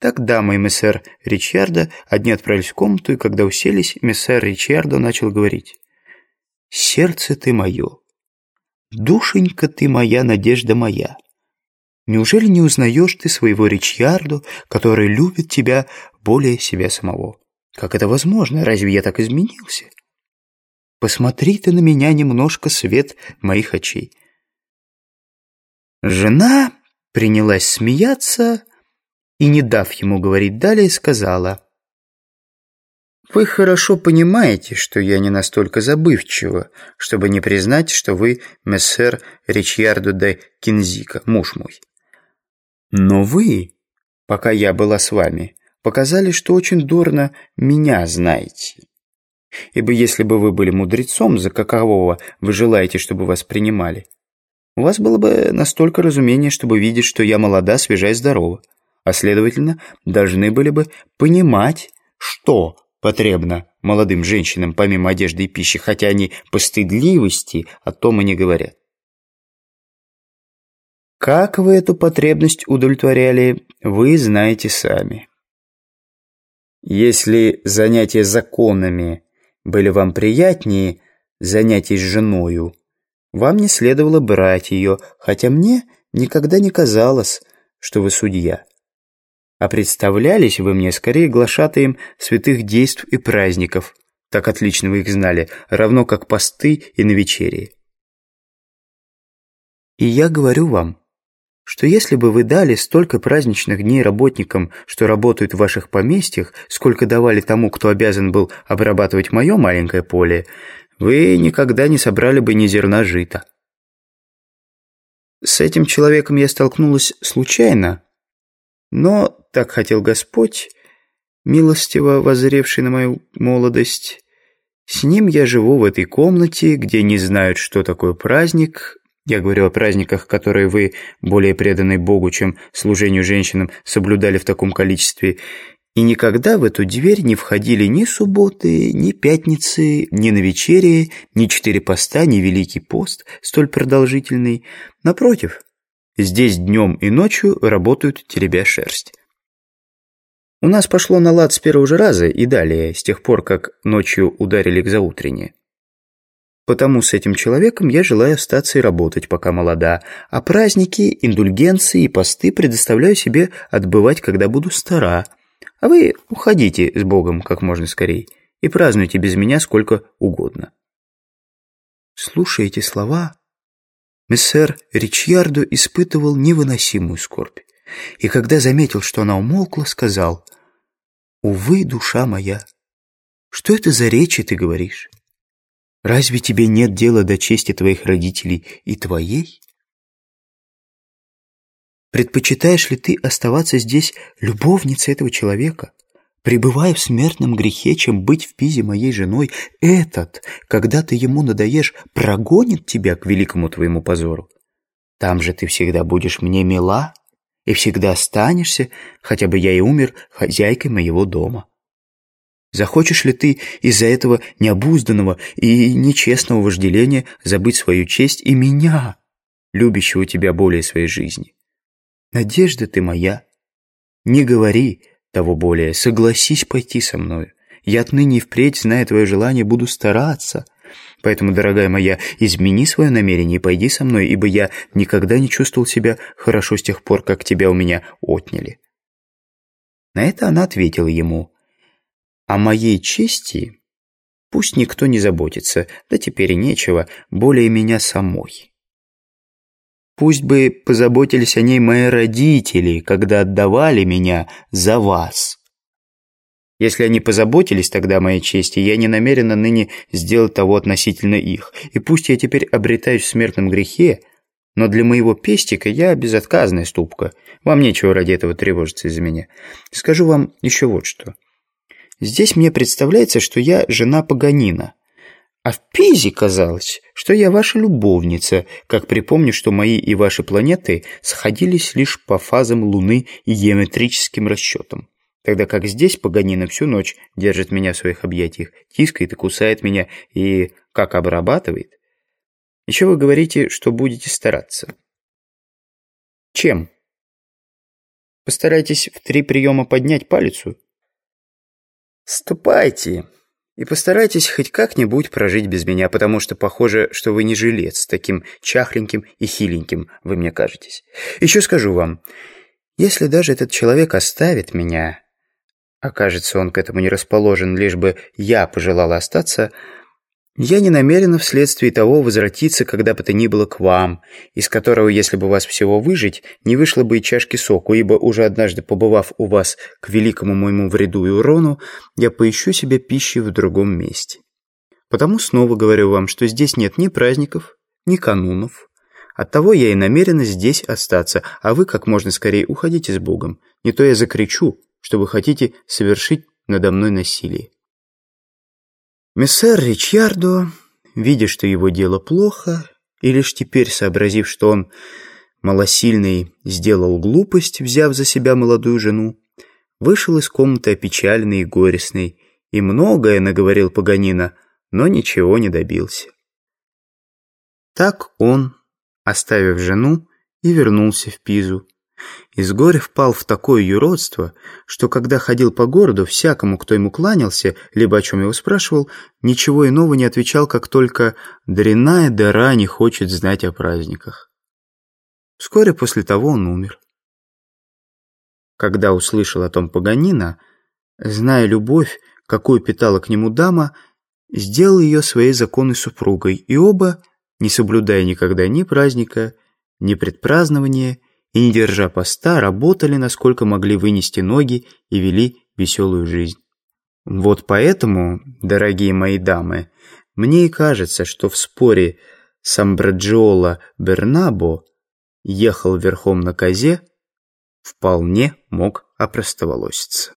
Так дамы и мессер Ричардо одни отправились в комнату, и когда уселись, мессер Ричардо начал говорить. «Сердце ты мое, душенька ты моя, надежда моя. Неужели не узнаешь ты своего Ричардо, который любит тебя более себя самого? Как это возможно? Разве я так изменился? Посмотри ты на меня немножко свет моих очей». Жена принялась смеяться и, не дав ему говорить далее, сказала, «Вы хорошо понимаете, что я не настолько забывчива, чтобы не признать, что вы мессер Ричьярдо де Кинзика, муж мой. Но вы, пока я была с вами, показали, что очень дурно меня знаете. Ибо если бы вы были мудрецом, за какового вы желаете, чтобы вас принимали, у вас было бы настолько разумение, чтобы видеть, что я молода, свежа и здорова а следовательно, должны были бы понимать, что потребно молодым женщинам помимо одежды и пищи, хотя они по стыдливости о том и не говорят. Как вы эту потребность удовлетворяли, вы знаете сами. Если занятия законами были вам приятнее занятий с женою, вам не следовало брать ее, хотя мне никогда не казалось, что вы судья а представлялись вы мне скорее глашатаем святых действ и праздников. Так отлично вы их знали, равно как посты и навечерии. И я говорю вам, что если бы вы дали столько праздничных дней работникам, что работают в ваших поместьях, сколько давали тому, кто обязан был обрабатывать мое маленькое поле, вы никогда не собрали бы ни зерна жита. С этим человеком я столкнулась случайно, но так хотел Господь, милостиво возревший на мою молодость. С ним я живу в этой комнате, где не знают, что такое праздник. Я говорю о праздниках, которые вы, более преданный Богу, чем служению женщинам, соблюдали в таком количестве. И никогда в эту дверь не входили ни субботы, ни пятницы, ни на вечере, ни четыре поста, ни Великий пост, столь продолжительный. Напротив, здесь днем и ночью работают теребя шерсть. У нас пошло на лад с первого же раза и далее, с тех пор, как ночью ударили к заутренне. Потому с этим человеком я желаю остаться и работать, пока молода, а праздники, индульгенции и посты предоставляю себе отбывать, когда буду стара. А вы уходите с Богом как можно скорее и празднуйте без меня сколько угодно. Слушая эти слова, мессер Ричьярдо испытывал невыносимую скорбь и когда заметил, что она умолкла, сказал, «Увы, душа моя, что это за речи ты говоришь? Разве тебе нет дела до чести твоих родителей и твоей? Предпочитаешь ли ты оставаться здесь любовницей этого человека?» Пребывая в смертном грехе, чем быть в Пизе моей женой, этот, когда ты ему надоешь, прогонит тебя к великому твоему позору. Там же ты всегда будешь мне мила, и всегда останешься, хотя бы я и умер, хозяйкой моего дома. Захочешь ли ты из-за этого необузданного и нечестного вожделения забыть свою честь и меня, любящего тебя более своей жизни? Надежда ты моя. Не говори того более, согласись пойти со мною. Я отныне и впредь, зная твое желание, буду стараться — Поэтому, дорогая моя, измени свое намерение и пойди со мной, ибо я никогда не чувствовал себя хорошо с тех пор, как тебя у меня отняли». На это она ответила ему, «О моей чести пусть никто не заботится, да теперь и нечего, более меня самой». Пусть бы позаботились о ней мои родители, когда отдавали меня за вас. Если они позаботились тогда о моей чести, я не намерена ныне сделать того относительно их. И пусть я теперь обретаюсь в смертном грехе, но для моего пестика я безотказная ступка. Вам нечего ради этого тревожиться из-за меня. Скажу вам еще вот что. Здесь мне представляется, что я жена Паганина. А в Пизе казалось, что я ваша любовница, как припомню, что мои и ваши планеты сходились лишь по фазам Луны и геометрическим расчетам тогда как здесь Паганина всю ночь держит меня в своих объятиях, тискает и кусает меня, и как обрабатывает. Еще вы говорите, что будете стараться. Чем? Постарайтесь в три приема поднять палицу. Ступайте и постарайтесь хоть как-нибудь прожить без меня, потому что похоже, что вы не жилец, таким чахленьким и хиленьким вы мне кажетесь. Еще скажу вам, если даже этот человек оставит меня, окажется он к этому не расположен, лишь бы я пожелала остаться, я не намерена вследствие того возвратиться когда бы то ни было к вам, из которого, если бы вас всего выжить, не вышло бы и чашки соку, ибо уже однажды побывав у вас к великому моему вреду и урону, я поищу себе пищи в другом месте. Потому снова говорю вам, что здесь нет ни праздников, ни канунов. Оттого я и намерена здесь остаться, а вы как можно скорее уходите с Богом. Не то я закричу, что вы хотите совершить надо мной насилие. Мессер Ричьярдо, видя, что его дело плохо, и лишь теперь сообразив, что он малосильный сделал глупость, взяв за себя молодую жену, вышел из комнаты опечаленный и горестный, и многое наговорил Паганина, но ничего не добился. Так он, оставив жену, и вернулся в Пизу, из горя впал в такое юродство, что когда ходил по городу, всякому, кто ему кланялся, либо о чем его спрашивал, ничего иного не отвечал, как только «дрянная дыра не хочет знать о праздниках». Вскоре после того он умер. Когда услышал о том Паганина, зная любовь, какую питала к нему дама, сделал ее своей законной супругой, и оба, не соблюдая никогда ни праздника, ни предпразднования, не держа поста, работали, насколько могли вынести ноги и вели веселую жизнь. Вот поэтому, дорогие мои дамы, мне и кажется, что в споре с Амбраджиола Бернабо ехал верхом на козе, вполне мог опростоволоситься.